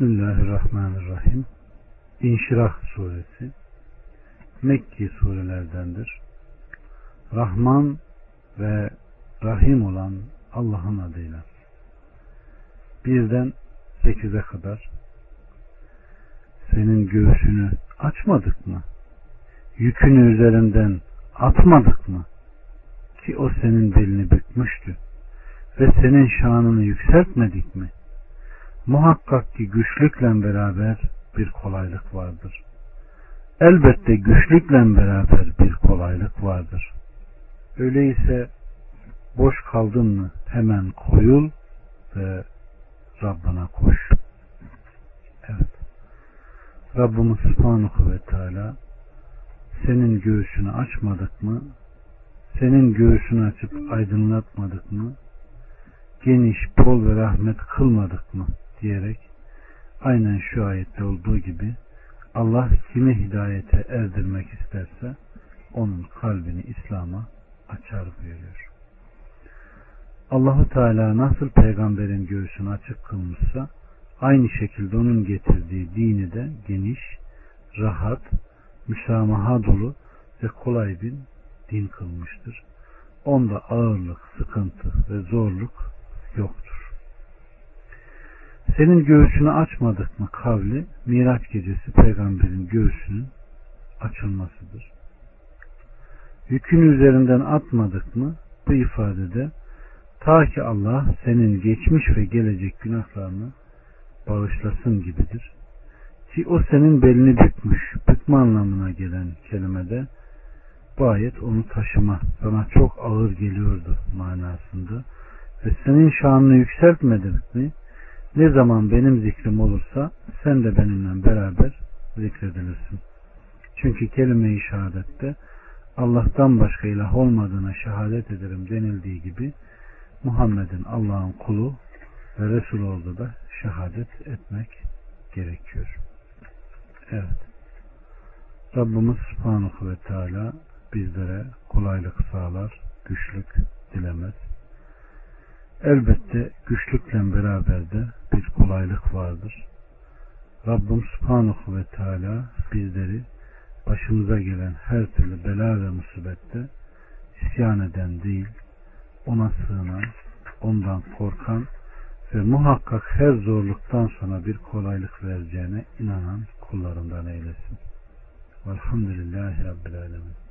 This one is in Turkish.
Bismillahirrahmanirrahim. İnşirah suresi Mekki surelerdendir. Rahman ve Rahim olan Allah'ın adıyla. Birden sekize kadar senin göğsünü açmadık mı? Yükünü üzerinden atmadık mı? Ki o senin belini bükmüştü. Ve senin şanını yükseltmedik mi? Muhakkak ki güçlükle beraber bir kolaylık vardır. Elbette güçlükle beraber bir kolaylık vardır. Öyleyse boş kaldın mı hemen koyul ve Rabbına koş. Evet. Rabbimiz Subhanahu ve Teala senin göğsünü açmadık mı? Senin göğsünü açıp aydınlatmadık mı? Geniş, bol ve rahmet kılmadık mı? Diyerek aynen şu ayette olduğu gibi Allah kimi hidayete erdirmek isterse onun kalbini İslam'a açar buyuruyor. Allahu Teala nasıl peygamberin göğsünü açık kılmışsa aynı şekilde onun getirdiği dini de geniş, rahat, müsamaha dolu ve kolay bir din kılmıştır. Onda ağırlık, sıkıntı ve zorluk yoktur. Senin göğsünü açmadık mı kavli Miraç gecesi peygamberin göğsünün açılmasıdır. Yükünü üzerinden atmadık mı bu ifadede ta ki Allah senin geçmiş ve gelecek günahlarını bağışlasın gibidir. Ki o senin belini bükmüş, bükme anlamına gelen kelimede bu ayet onu taşıma sana çok ağır geliyordu manasında ve senin şanını yükseltmedik mi? Ne zaman benim zikrim olursa sen de benimle beraber zikredilirsin. Çünkü kelime-i şehadette Allah'tan başka ilah olmadığına şehadet ederim denildiği gibi Muhammed'in Allah'ın kulu ve Resul olduğu da şehadet etmek gerekiyor. Evet. Rabbimiz Subhanahu ve Teala bizlere kolaylık sağlar, güçlük dilemez. Elbette güçlükle beraber de bir kolaylık vardır. Rabbim Subhanahu ve Teala bizleri başımıza gelen her türlü bela ve musibette isyan eden değil, ona sığınan, ondan korkan ve muhakkak her zorluktan sonra bir kolaylık vereceğine inanan kullarından eylesin. Velhamdülillahi Rabbil Alemin.